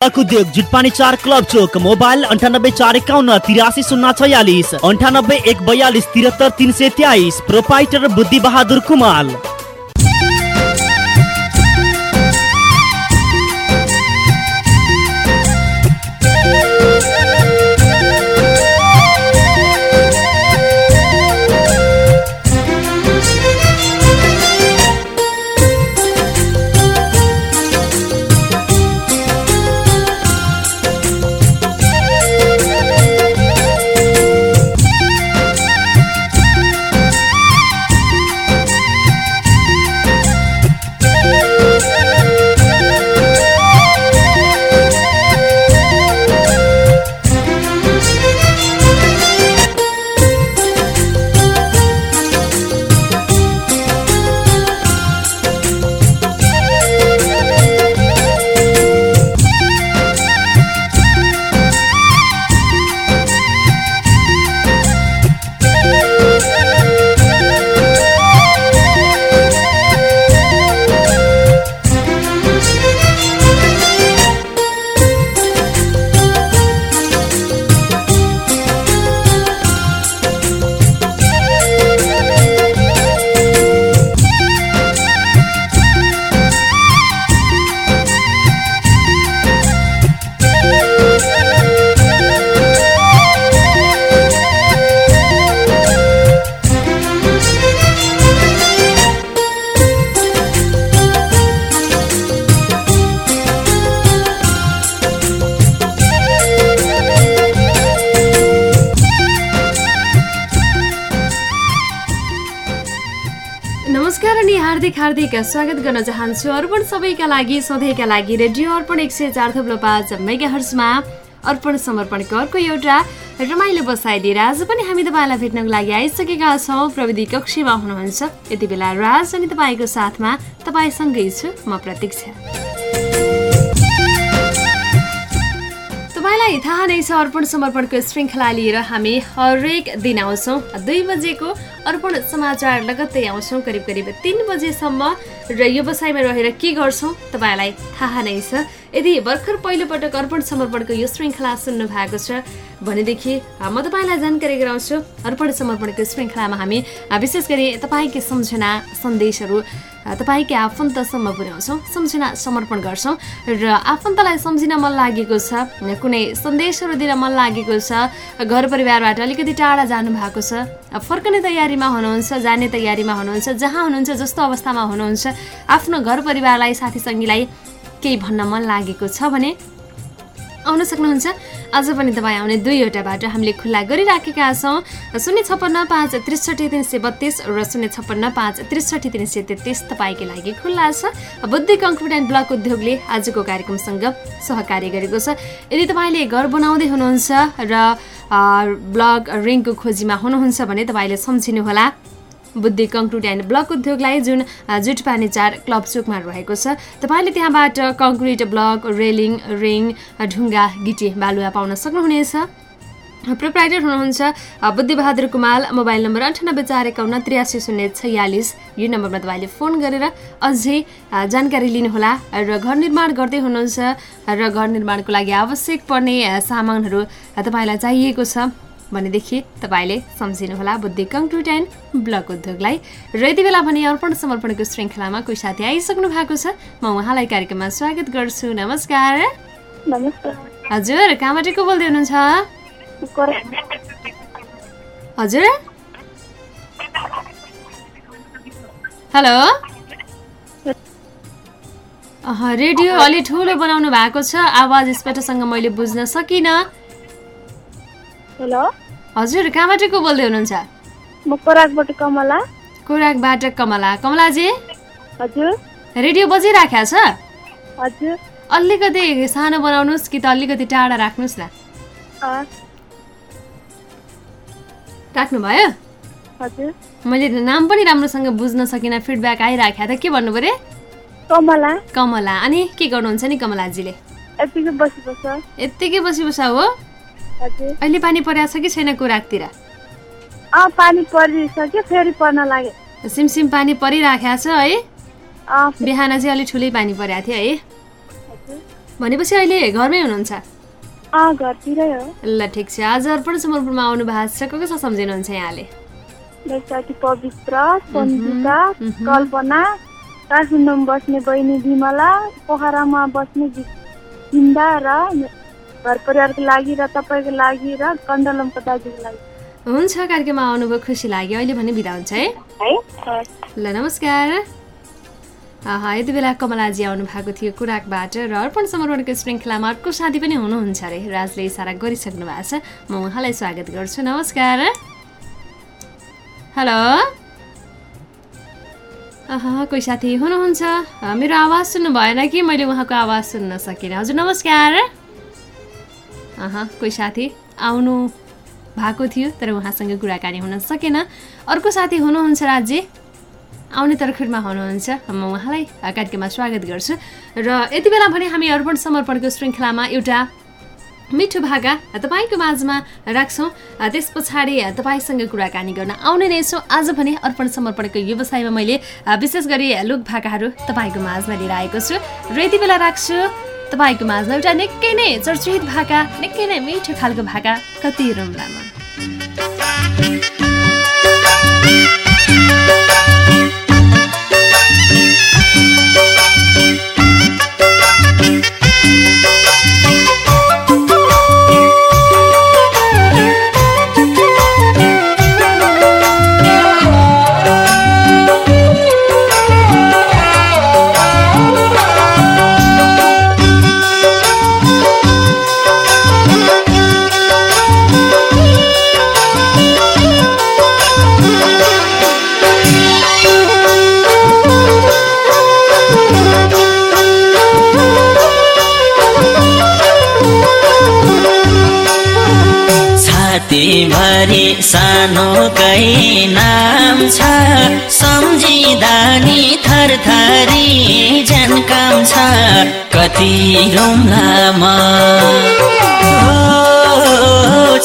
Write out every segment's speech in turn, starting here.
उद्योग जुटपानी चार क्लब चोक मोबाइल अन्ठानब्बे चार एकाउन्न तिरासी शून्य छयालिस अन्ठानब्बे एक बयालिस तिहत्तर तिन सय तेइस प्रोपाइटर बुद्धि बहादुर कुमाल। स्वागत गर्न चाहन्छु अर्पण सबैका लागि सधैँका लागि रेडियो अर्पण एक सय चार थप्लो पाँच मेगा हर्समा अर्पण समर्पणको अर्को एउटा रमाइलो बसाइ दिएर आज पनि हामी तपाईँलाई भेट्नको लागि आइसकेका छौँ। प्रविधि कक्षीमा हुनुहुन्छ। यति बेला राज अनि तपाईँको साथमा तपाईँसँगै छु। म प्रतीक्षा। तपाईँलाई थाहा नै छ अर्पण समर्पणको श्रृङ्खला लिएर हामी हरेक दिन आउँछौँ। दुई बजेको अर्पण समाचार लगत्तै आउँछौँ करिब करिब तिन बजेसम्म। र व्यवसायमा रहेर के गर्छौँ तपाईँलाई थाहा नै छ। यदि भर्खर पहिलोपटक अर्पण समर्पणको यो श्रृङ्खला सुन्नु भएको छ भनेदेखि म तपाईँलाई जानकारी गराउँछु अर्पण समर्पणको श्रृङ्खलामा हामी विशेष गरी तपाईँकै सम्झना सन्देशहरू तपाईँकै आफन्तसम्म पुर्याउँछौँ सम्झना समर्पण गर्छौँ र आफन्तलाई सम्झिन मन लागेको छ कुनै सन्देशहरू दिन मन लागेको छ घर परिवारबाट अलिकति टाढा जानु भएको छ फर्कने तयारीमा हुनुहुन्छ जाने तयारीमा हुनुहुन्छ जहाँ हुनुहुन्छ जस्तो अवस्थामा हुनुहुन्छ आफ्नो घर परिवारलाई साथीसङ्गीलाई केही भन्न मन लागेको छ भने आउन सक्नुहुन्छ। आज पनि तपाईँ आउने दुईवटा बाटो हामीले खुल्ला गरिराखेका छौँ। शून्य छप्पन्न पाँच त्रिसठी तिन सय बत्तिस र शून्य छप्पन्न पाँच त्रिसठी तिन सय तेत्तिस तपाईँको लागि खुल्ला छ। बुद्धि कङ्क्रिट एन्ड ब्लक उद्योगले आजको कार्यक्रमसँग सहकार्य गरेको छ। यदि तपाईँले घर बनाउँदै हुनुहुन्छ र ब्लक रिङको खोजीमा हुनुहुन्छ भने तपाईँले सम्झिनुहोला। बुद्धि कङ्क्रिट एन्ड ब्लक उद्योगलाई जुन जुटपानी चार क्लब चोकमा रहेको छ तपाईँले त्यहाँबाट कङ्क्रिट ब्लक रेलिङ रिङ ढुङ्गा गिटी बालुवा पाउन सक्नुहुनेछ? प्रोप्राइटर हुनुहुन्छ बुद्धिबहादुर कुमाल मोबाइल नम्बर अन्ठानब्बे चार एकाउन्न त्रियासी शून्य छयालिस यो नम्बरमा तपाईँले फोन गरेर अझै जानकारी लिनुहोला र घर निर्माण गर्दै हुनुहुन्छ र घर निर्माणको लागि आवश्यक पर्ने सामानहरू तपाईँलाई चाहिएको छ। भनेदेखि तपाईँले सम्झिनुहोला बुद्धि कङ्क्रिट एन्ड ब्लक उद्योगलाई। र यति बेला भने अर्पण समर्पणको श्रृङ्खलामा कोही साथी आइसक्नु भएको छ। म उहाँलाई कार्यक्रममा स्वागत गर्छु। नमस्कार। हजुर कहाँबाट को बोल्दै हुनुहुन्छ? हजुर। हेलो। रेडियो अलि ठुलो बनाउनु भएको छ। आवाज स्पष्टसँग मैले बुझ्न सकिनँ। हेलो। हजुर कहाँबाट को बोल्दै हुनुहुन्छ? म कोराकबाट कमला। कोराकबाट कमला। कमलाजी? हजुर। रेडियो बजिराखेको छ? हजुर। अलिकति सानो बनाउनुहोस् कि त अलिकति टाढा राख्नुहोस् न। राख्नुभयो? हजुर। मैले नाम पनि राम्रोसँग बुझ्न सकिनँ फिडब्याक आइराखेको थियो के भन्नु पऱ्यो? कमला। कमला। अनि के गर्नुहुन्छ नि कमलाजीले? यत्तिकै बसी बसा हो? अहिले पानी परेको छ कि छैन कोराकतिर? पानी परिसक्यो फेरि पर्न लाग्यो सिमसिम पानी परिराखेको छ है? बिहान चाहिँ अलिक ठुलै पानी परेको थियो है? भनेपछि अहिले घरमै हुनुहुन्छ? ल ठिक छ। आज अर्पण समर्पणमा आउनु भएको छ। को कसलाई सम्झिनुहुन्छ यहाँले? पवित्र कल्पना काठमाडौँमा बस्ने बहिनी विमला पोखरामा बस्ने र घर परिवारको लागि र तपाईँको लागि र कण्डलमको दाजुको लागि। हुन्छ कार्यक्रममा आउनुभयो खुसी लाग्यो। अहिले भने बिदा हुन्छ है? ल नमस्कार। यति बेला कमलाजी आउनु भएको थियो कुराकबाट र अर्पण समर्पणको श्रृङ्खलामा अर्को साथी पनि हुनुहुन्छ अरे राजले इसारा गरिसक्नु भएको छ। म उहाँलाई स्वागत गर्छु। नमस्कार। हेलो। कोही साथी हुनुहुन्छ? मेरो आवाज सुन्नु भएन कि? मैले उहाँको आवाज सुन्न सकिनँ। हजुर नमस्कार। कोही साथी आउनु भएको थियो तर उहाँसँग कुराकानी हुन सकेन। अर्को साथी हुनुहुन्छ राज्य आउने तर्खरमा हुनुहुन्छ। म उहाँलाई कार्यक्रममा स्वागत गर्छु। र यति बेला भने हामी अर्पण समर्पणको श्रृङ्खलामा एउटा मिठो भाका तपाईँको माझमा राख्छौँ। त्यस पछाडि तपाईँसँग कुराकानी गर्न आउने नै छौँ। आज भने अर्पण समर्पणको व्यवसायमा मैले विशेष गरी लोक भाकाहरू तपाईँको माझमा लिएर आएको छु। र यति बेला राख्छु। तपाईँको माझमा एउटा निकै नै चर्चित भाका निकै नै मिठो खालको भाका कति छातीभरि सानोकै नाम छ। सम्झिँदा नि थरथरी जनकाम छ। कति रुम्लामा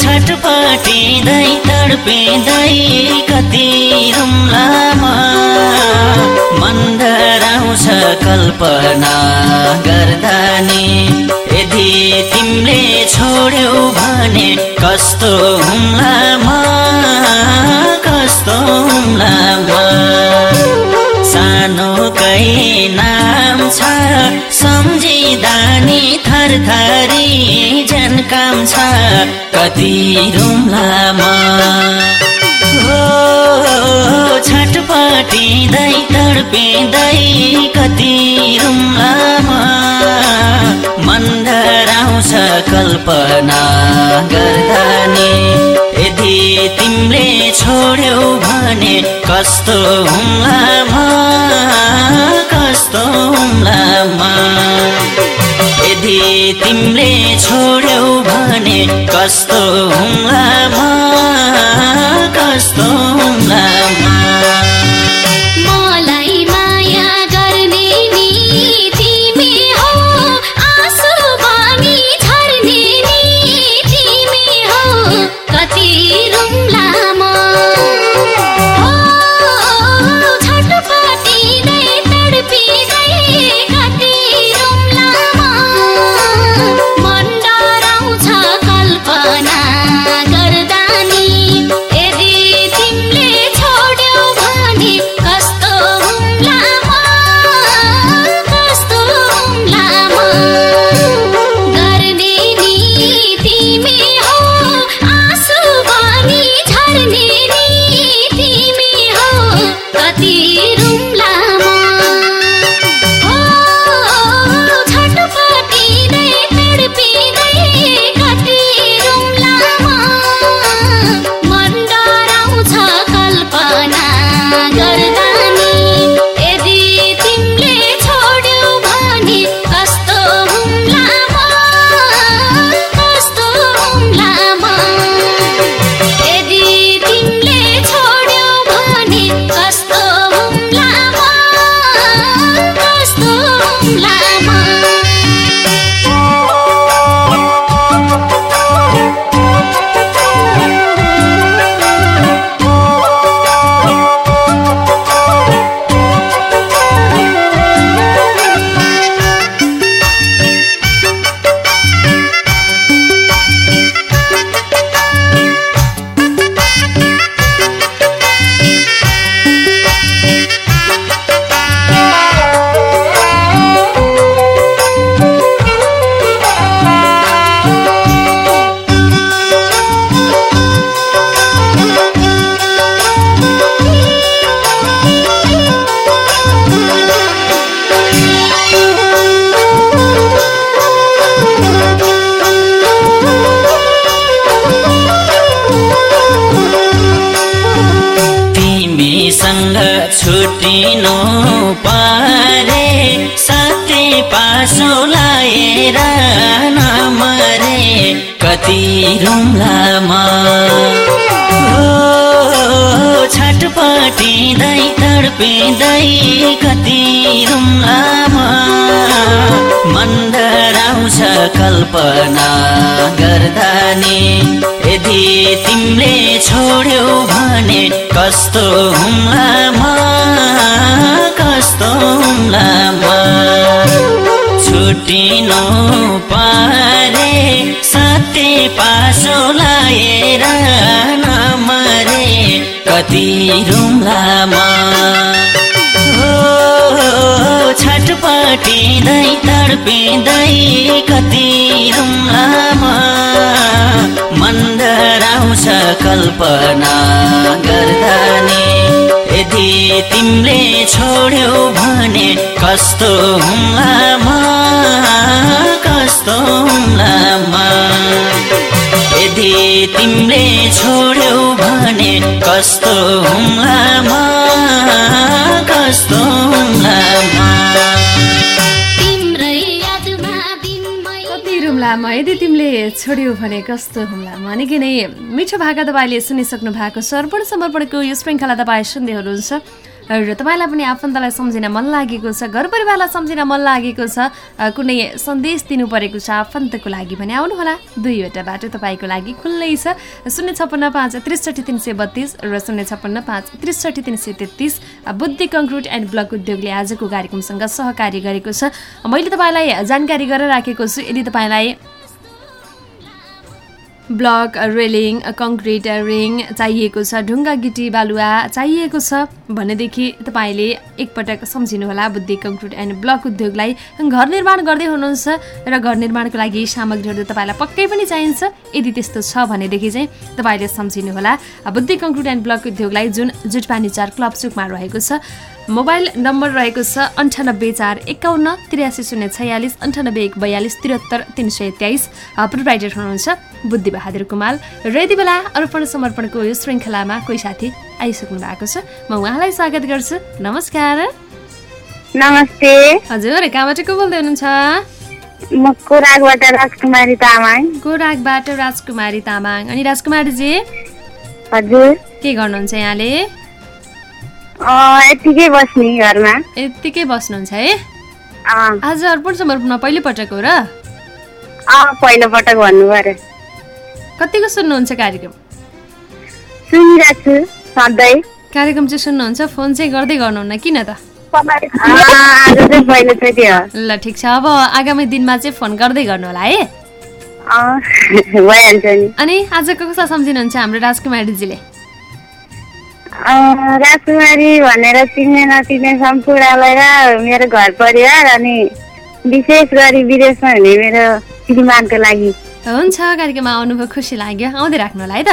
छटपटिँदै तडपिँदै कति रुम्लामा मन डराउँछ कल्पना गर्दा नि। यदि तिमीले छोड्यौ भने कस्तो हुम्लामा हुम्लामा सानोकै नाम छ सम्झिँदा नि थरथरी जनकाम छ कति रुम्लामा छटपटिँदै तडपिँदै कति रुम्लामा मन डराउँछ कल्पना गर्दा तिमीले छोड्यौ भने कस्तो हुम्लामा कस्तो हुम्लामा यदि तिमीले छोड्यौ भने कस्तो हुम्लामा कस्तो साथै पासो लाएर नमरे कति रुम्लामा। छटपटिँदै तडपिँदै कति रुम्लामा। मन्दराउँछ कल्पना गर्दा नि यदि तिमीले छोड्यौ भने कस्तो हुम्लामा कस्तो हुम्लामा छुट्टिनु पारे साथै पासो लाएर नमरे कति रुम्लामा हो छटपटिँदै तडपिँदै कति कल्पना गर्दा नि यदि तिमीले छोड्यौ भने कस्तो हुम्लामा कस्तो हुम्लामा यदि तिमीले छोड्यौ भने कस्तो हुम्लामा कस्तो हुम्लामा रुम्लामा यदि तिमीले छोड्यौ भने कस्तो हुम्लामा निकै नै मिठो भाका तपाईँले सुनिसक्नु भएको छ अर्पण समर्पणको यो श्रृङ्खला तपाईँ सुन्दै हुनुहुन्छ। र तपाईँलाई पनि आफन्तलाई सम्झिन मन लागेको छ घर परिवारलाई सम्झिन मन लागेको छ कुनै सन्देश दिनु परेको छ आफन्तको लागि भने आउनुहोला। दुईवटा बाटो तपाईँको लागि खुल्लै छ। शून्य छप्पन्न पाँच त्रिसठी तिन सय बत्तिस र शून्य छप्पन्न पाँच त्रिसठी तिन सय तेत्तिस। बुद्धि कङ्क्रिट एन्ड ब्लक उद्योगले आजको कार्यक्रमसँग सहकार्य गरेको छ। मैले तपाईँलाई जानकारी गरेर राखेको छु। यदि तपाईँलाई ब्लक रेलिङ कङ्क्रिट रिङ चाहिएको छ ढुङ्गा गिटी बालुवा चाहिएको छ भनेदेखि तपाईँले एकपटक सम्झिनुहोला बुद्धि कङ्क्रिट एन्ड ब्लक उद्योगलाई घर निर्माण गर्दै हुनुहुन्छ र घर निर्माणको लागि सामग्रीहरू तपाईँलाई पक्कै पनि चाहिन्छ। यदि त्यस्तो छ भनेदेखि चाहिँ तपाईँले सम्झिनुहोला बुद्धि कङ्क्रिट एन्ड ब्लक उद्योगलाई जुन जुटपानी चार क्लब चुकमा रहेको छ। मोबाइल नम्बर रहेको छ अन्ठानब्बे चार एकाउन्न त्रियासी शून्य छयालिस अन्ठानब्बे एक बयालिस त्रिहत्तर तिन सय तेइस। प्रोभाइडर हुनुहुन्छ बुद्धिबहादुर कुमाल। र यति बेला अर्पण समर्पणको यो श्रृङ्खलामा कोही साथी आइसक्नु भएको छ म उहाँलाई स्वागत गर्छु। नमस्कार। नमस्ते। हजुर कहाँबाट को बोल्दै हुनुहुन्छ? म कोराकबाट राजकुमारी तामाङ। गोराकबाट राजकुमारी तामाङ। अनि राजकुमारीजी? हजुर। के गर्नुहुन्छ यहाँले? यत्तिकै बस्नुहुन्छ है? आज अर्पण समर्पणमा पहिलोपटक हो र? अँ, पहिलोपटक भन्नु पर्यो कतिको सुन्नुहुन्छ कार्यक्रम? सुनिरहेको छु सधैँ। कार्यक्रम चाहिँ सुन्नुहुन्छ फोन चाहिँ गर्दै गर्नुहुन्न किन त? ल ठिक छ अब आगामी दिनमा चाहिँ फोन गर्दै गर्नु होला है? अनि आज कसलाई सम्झिनुहुन्छ हाम्रो राजकुमारीजीले? राजकुमारी भनेर चिन्ने नचिन्ने सम्पूर्णलाई र मेरो घर परिवार अनि विशेष गरी विदेशमा हुने मेरो श्रीमानको लागि। हुन्छ कार्यक्रममा आउनुभयो खुसी लाग्यो। आउँदै राख्नु होला है त।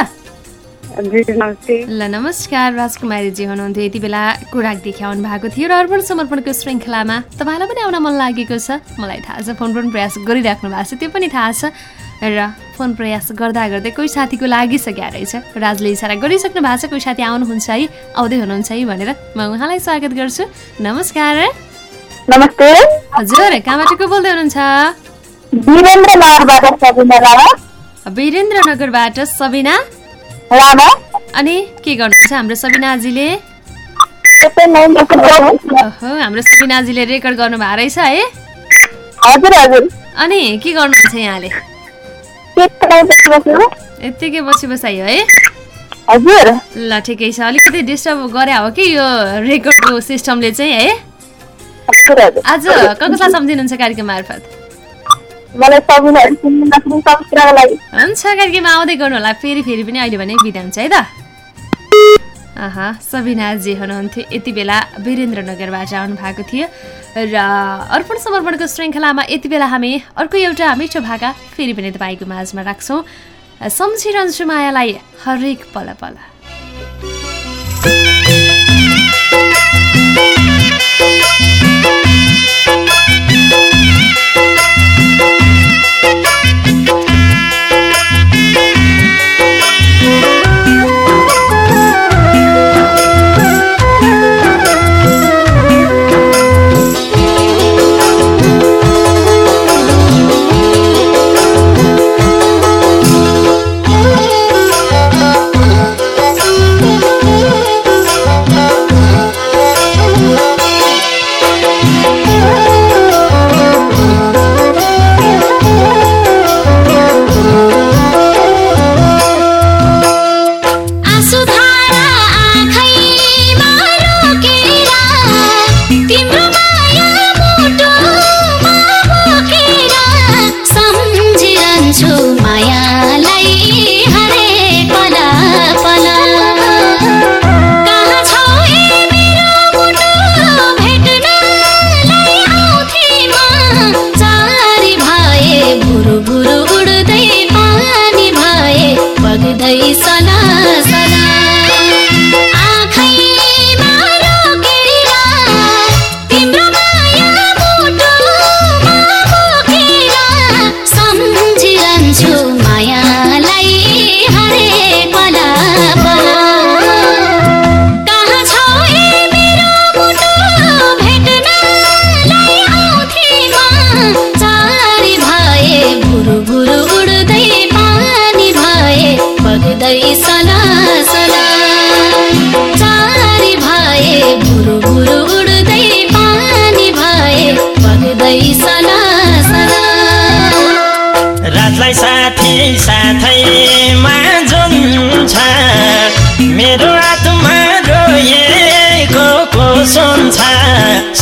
ल नमस्कार। राजकुमारीजी हुनुहुन्थ्यो। यति बेला कुराकदेखि आउनु भएको थियो र अर्पण समर्पणको श्रृङ्खलामा तपाईँलाई पनि आउन मन लागेको छ। मलाई थाहा छ फोन पनि प्रयास गरिराख्नु भएको छ त्यो पनि थाहा छ। र फोन प्रयास गर्दा गर्दै कोही साथीको लागिसक्यो रहेछ। राजले इसारा गरिसक्नु भएको छ कोही साथी आउनुहुन्छ है आउँदै हुनुहुन्छ है भनेर म उहाँलाई स्वागत गर्छु। नमस्कार। नमस्ते। हजुर कहाँबाट को बोल्दै हुनुहुन्छ? वीरेन्द्रनगरबाट सबिना अनि के गर्नुहुन्छ हाम्रो सबिनाजीले? हाम्रो सबिनाजीले रेकर्ड गर्नुभएको रहेछ है। हजुर हजुर। अनि के गर्नुहुन्छ यहाँले? यत्तिकै बसी बसाइयो है। हजुर। ल ठिकै छ। अलिकति डिस्टर्ब गरे हो कि यो रेकर्डको सिस्टमले चाहिँ है? आज कसलाई सम्झिनुहुन्छ कार्यक्रम मार्फत? हुन्छ कार्यक्रममा आउँदै गर्नु होला। फेरि फेरि पनि अहिले भने बिदा हुन्छ है त? सबिनाजी हुनुहुन्थ्यो। यति बेला वीरेन्द्रनगरबाट आउनु भएको थियो। र अर्पण समर्पणको श्रृङ्खलामा यति बेला हामी अर्को एउटा मिठो भाका फेरि पनि तपाईँको माझमा राख्छौँ। सम्झिरहन्छु मायालाई हरेक पल पल।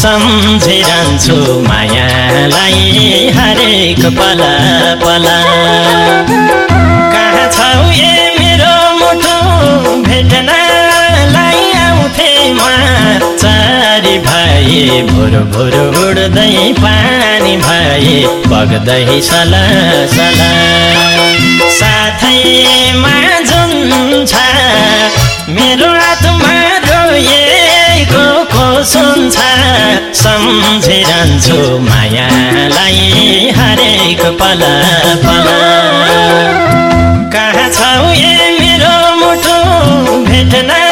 सम्झिरहन्छु मायालाई हरेक पल पल। कहाँ छौ ए मेरो मुटु भेट्नलाई आउँथे म चारी भए भुर भुर उड्दै पानी भए बग्दै सल सल सम्झिरहन्छु मायालाई हरेक पल पल। कहाँ छौ ए मेरो मुटु भेट्नलाई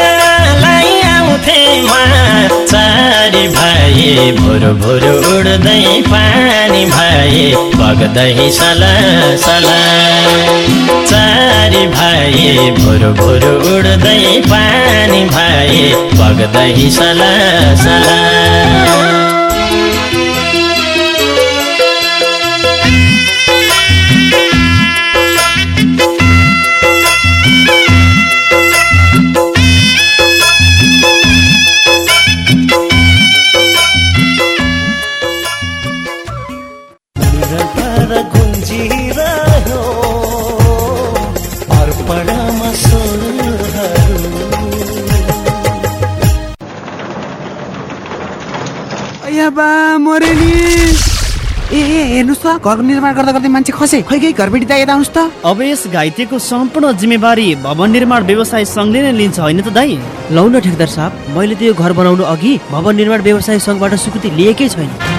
भुर भुर उड्दै पानी भए बग्दै सल सल। चारी भए भुर भुर उड्दै पानी भए बग्दै सल सल। ए ए हेर्नुहोस् त घरको निर्माण गर्दा गर्दै मान्छे खसे। खै खै घरबेटी यता आउनुहोस् त। अब यस घाइतेको सम्पूर्ण जिम्मेवारी भवन निर्माण व्यवसाय सङ्घले नै लिन्छ होइन त दाई? लौ न ठेकदार साहब मैले त यो घर बनाउनु अघि भवन निर्माण व्यवसाय सङ्घबाट स्वीकृति लिएकै छैन।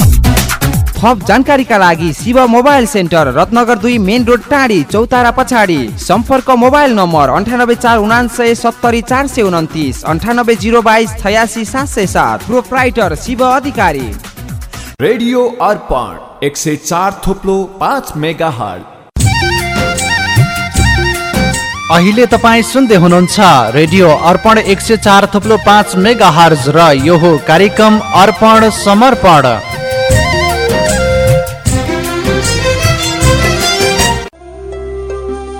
थप जानकारीका लागि शिव मोबाइल सेन्टर रत्नगर दुई मेन रोड टाढी चौतारा पछाडि। सम्पर्क मोबाइल नम्बर अन्ठानब्बे चार उनान्सय सत्तरी चार सय उन्तिस अन्ठानब्बे जिरो बाइस छयासी सात सय सात। प्रोप्राइटर शिव अधिकारी। रेडियो अर्पण एक सय चार थोप्लो पाँच मेगा हल अहिले तपाईँ सुन्दै हुनुहुन्छ रेडियो अर्पण एक सय चार थुप्लो पाँच मेगा हर्ज र यो हो कार्यक्रम अर्पण समर्पण।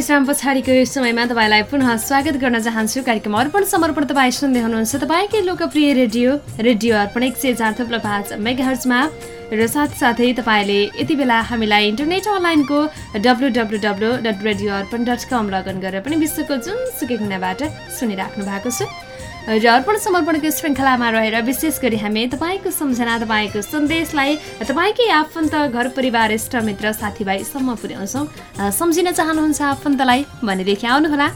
व्यावसायिक विश्राम पछाडिको यो समयमा तपाईँलाई पुनः स्वागत गर्न चाहन्छु। कार्यक्रम अर्पण समर्पण तपाईँ सुन्दै हुनुहुन्छ। तपाईँकै लोकप्रिय रेडियो रेडियो अर्पण एक सय चार थप्लो पाँच मेगाहर्जमा। र साथसाथै तपाईँले यति बेला हामीलाई इन्टरनेट अनलाइनको W W W dot radio Arpan dot com login गरेर पनि विश्वको जुनसुकै कुनाबाट सुनिराख्नु भएको छ। र अर्पण समर्पणको श्रृङ्खलामा रहेर विशेष गरी हामी तपाईँको सम्झना तपाईँको सन्देशलाई तपाईँकै आफन्त घर परिवार इष्टमित्र साथीभाइसम्म पुर्याउँछौँ। सम्झिन चाहनुहुन्छ आफन्तलाई भनेदेखि आउनुहोला।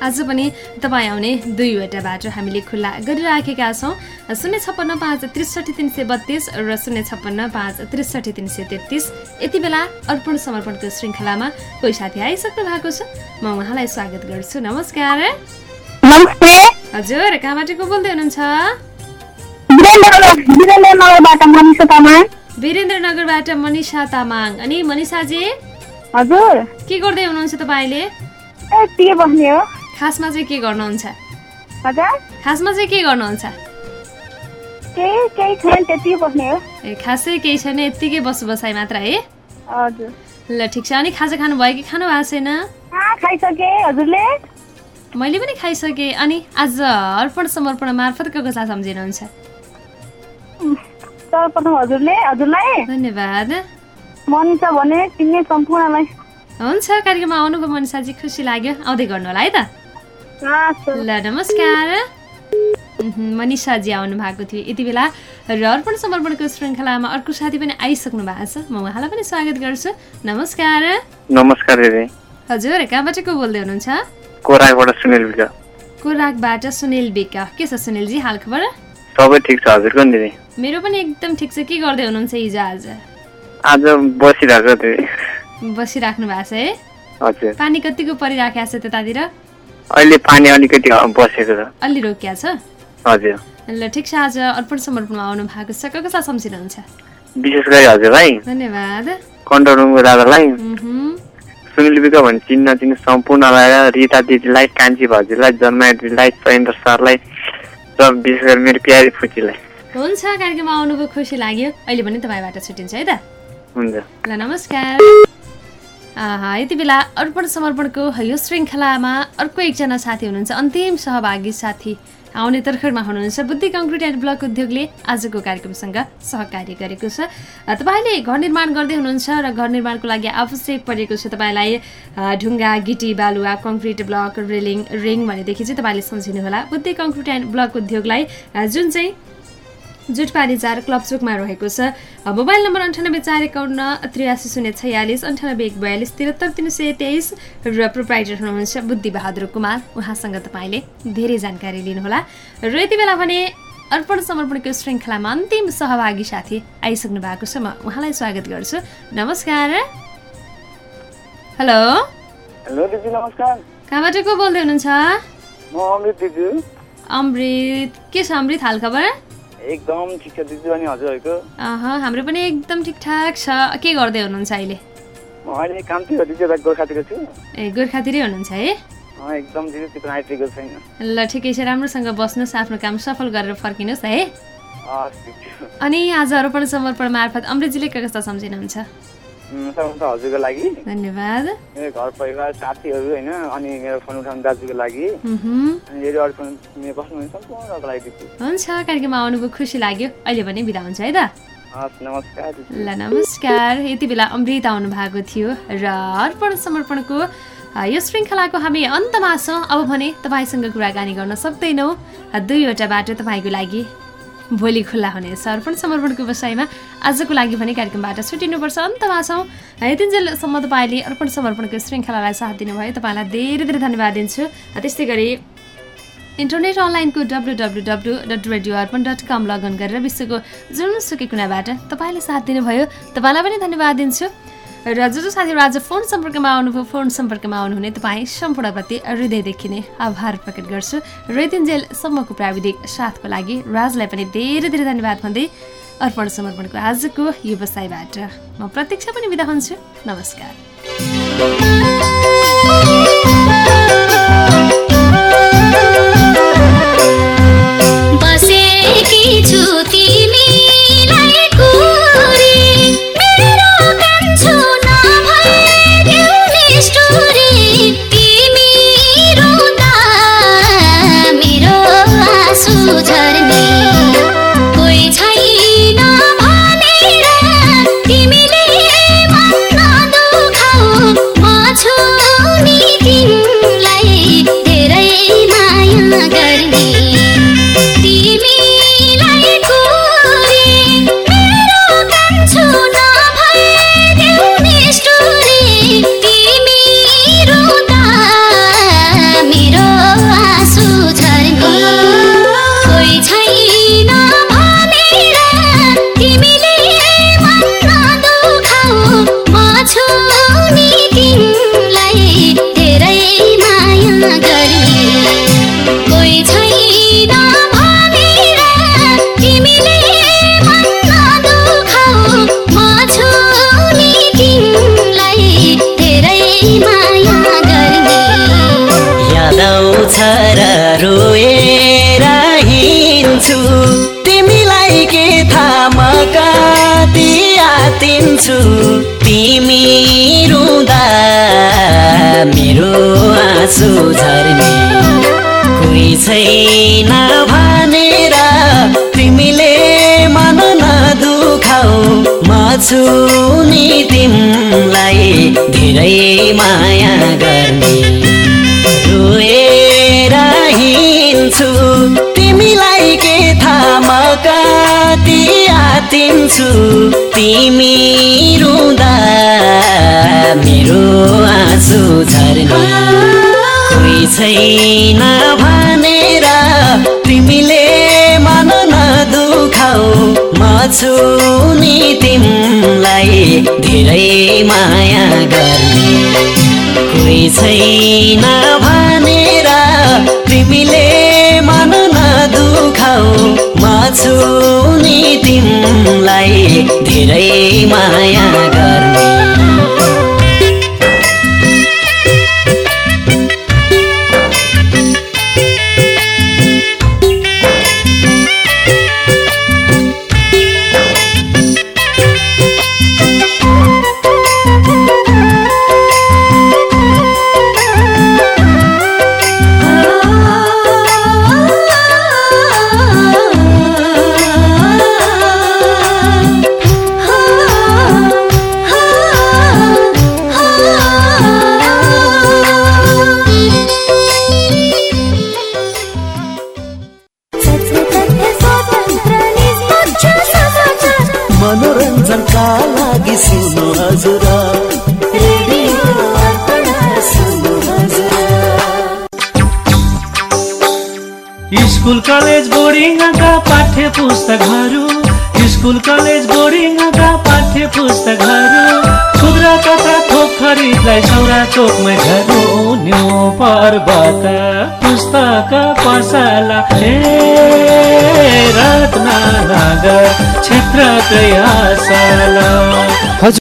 आज पनि तपाईँ आउने दुईवटा बाटो हामीले खुल्ला गरिराखेका छौँ। शून्य छप्पन्न पाँच त्रिसठी तिन सय बत्तिस र शून्य छप्पन्न पाँच त्रिसठी तिन सय तेत्तिस। यति बेला अर्पण समर्पणको श्रृङ्खलामा कोही साथी आइसक्नु भएको छ? म उहाँलाई स्वागत गर्छु। नमस्कार। नमस्ते। हजुर कहाँबाट को बोल्दै हुनुहुन्छ? वीरेन्द्रनगरबाट मनिषा तामाङ। अनि मनिषाजी? हजुर। के गर्दै हुनुहुन्छ तपाईँले? खासमा चाहिँ के गर्नुहुन्छ? खासमा चाहिँ के गर्नुहुन्छ? ए खासै केही छैन यत्तिकै बसो बसाइ मात्र है। हजुर। ल ठिक छ। अनि खाजा खानुभयो कि खानु भएको छैन मैले पनि खाइसकेँ अनि आज अर्पण समर्पण मार्फत को कसलाई सम्झिनुहुन्छ? सर्वप्रथम हजुरले हजुरलाई? धन्यवाद। मनिषा भने चिन्ने सम्पूर्णलाई। हुन्छ कार्यक्रममा आउनुभयो मनिषाजी खुसी लाग्यो। आउँदै गर्नु होला है त? ल नमस्कार। उहुँ, मनिषाजी आउनु भएको थियो। यति बेला र अर्पण समर्पणको श्रृङ्खलामा अर्को साथी पनि आइसक्नु भएको छ। म उहाँलाई पनि स्वागत गर्छु। नमस्कार। नमस्कार हजुर कहाँबाट को बोल्दै हुनुहुन्छ? कोराकबाट सुनिल विक कोराकबाट सुनिल विक के छ सुनिलजी हाल खबर सबै ठिक छ हजुरको नि दिदी? मेरो पनि एकदम ठिक छ। के गर्दै हुनुहुन्छ हिजो आज? आज बसिरहेको दिदी बसिराख्नु भएको छ है? हजुर। पानी कतिको परिराखेको छ त्यतातिर? अहिले पानी अलिकति बसेको छ। अलि रोकिया छ? हजुर। ल ठिक छ। आज अर्पण समर्पणमा आउनु भएको छ। कसलाई सम्झिनुहुन्छ? विशेष गरी हजुरलाई। धन्यवाद। कन्ट्रोल रुमको दादालाई। सुनिलिपिका भन्ने चिन्न चिन्ने सम्पूर्णलाई रिता दिदीलाई कान्छी भाउजूलाई जन्माया दिदीलाई सैन्द्र सरलाई र विशेष गरी मेरो प्यारी फुचीलाई हुन्छ कार्यक्रममा आउनुभयो खुसी लाग्यो। अहिले पनि तपाईँबाट छुट्टिन्छ है त? हुन्छ। ल नमस्कार। यति बेला अर्पण समर्पणको यो श्रृङ्खलामा अर्को एकजना साथी हुनुहुन्छ अन्तिम सहभागी साथी आउने तर्खरमा हुनुहुन्छ बुद्धि कङ्क्रिट एन्ड ब्लक उद्योगले आजको कार्यक्रमसँग सहकार्य गरेको छ। तपाईँले घर निर्माण गर्दै हुनुहुन्छ र घर निर्माणको लागि आवश्यक परेको छ तपाईँलाई ढुङ्गा गिटी बालुवा कङ्क्रिट ब्लक रेलिङ रिङ भनेदेखि चाहिँ तपाईँले सम्झिनुहोला। बुद्धि कङ्क्रिट एन्ड ब्लक उद्योगलाई जुन चाहिँ जुटपारी चार क्लब चोकमा रहेको छ। मोबाइल नम्बर अन्ठानब्बे चार एकाउन्न त्रियासी शून्य छयालिस अन्ठानब्बे एक बयालिस त्रिहत्तर तिन सय तेइस र प्रोप्राइटर हुनुहुन्छ बुद्धि बहादुर कुमार। उहाँसँग तपाईँले धेरै जानकारी लिनुहोला। र यति बेला भने अर्पण समर्पणको श्रृङ्खलामा अन्तिम सहभागी साथी आइसक्नु भएको छ। म उहाँलाई स्वागत गर्छु। नमस्कार। हेलो। हेलो दिदी नमस्कार। कहाँबाट को बोल्दै हुनुहुन्छ? म अमृत दिदी। अमृत। के छ अमृत हाल खबर एकदम ठिक छ दिदी अनि हजुरहरूको? अह, हाम्रो पनि एकदम ठिकठाक छ। के गर्दै हुनुहुन्छ अहिले? म अहिले कामतिर दिदी यता गोर्खातिर छु। ए गोर्खातिरै हुनुहुन्छ है? एकदम दिदी त्यो पनि आइपुगेको छैन। ल ठिकै छ राम्रोसँग बस्नुहोस् आफ्नो काम सफल गरेर फर्किनुहोस् है। अनि आज अर्पण समर्पण मार्फत अमृतजीले के कस्ता सम्झिनुहुन्छ हजुरको लागि। धन्यवाद। मेरो घर परिवार साथीहरू होइन अनि मेरो फोन उठाउने दाजुको लागि। अनि सम्पूर्णको लागि हुन्छ कार्यक्रममा आउनुभयो खुसी लाग्यो। अहिले भने बिदा हुन्छ है त? नमस्कार ल नमस्कार। यति बेला अमृत आउनु भएको थियो र अर्पण समर्पणको यो श्रृङ्खलाको हामी अन्तमा छौँ। अब भने तपाईँसँग कुराकानी गर्न सक्दैनौँ। दुईवटा बाटो तपाईँको लागि। भोलि खुल्ला हुनेछ अर्पण समर्पणको विषयमा आजको लागि भने कार्यक्रमबाट छुट्टिनुपर्छ अन्तमा छौँ यतिन्जेलसम्म तपाईँले अर्पण समर्पणको श्रृङ्खलालाई साथ दिनुभयो। तपाईँलाई धेरै धेरै धन्यवाद दिन्छु। त्यस्तै गरी इन्टरनेट अनलाइनको W W W dot radio Arpan dot com login गरेर विश्वको जुनसुकै कुनाबाट तपाईँले साथ दिनुभयो। तपाईँलाई पनि धन्यवाद दिन्छु। र जो जो साथीहरू आज फोन सम्पर्कमा आउनुभयो फोन सम्पर्कमा आउनुहुने तपाईँ सम्पूर्णप्रति हृदयदेखि नै आभार प्रकट गर्छु। र यतिन्जेलसम्मको प्राविधिक साथको लागि राजलाई पनि धेरै धेरै धन्यवाद भन्दै अर्पण समर्पणको आजको व्यवसायबाट म प्रतीक्षा पनि बिदा हुन्छु। नमस्कार। म छु नि तिमीलाई धेरै माया गर्ने। रोएर हिँड्छु तिमीलाई के थाहा म कति आतिन्छु तिमी रुँदा मेरो आँसु झर्ने कोही छैन भनेर तिमीले मन नदुखाऊ। छु नि तिमीलाई धेरै माया गर्ने। कोही छैन भनेर तिमीले मन नदुखाऊ। म छु नि तिमीलाई धेरै माया गर्ने।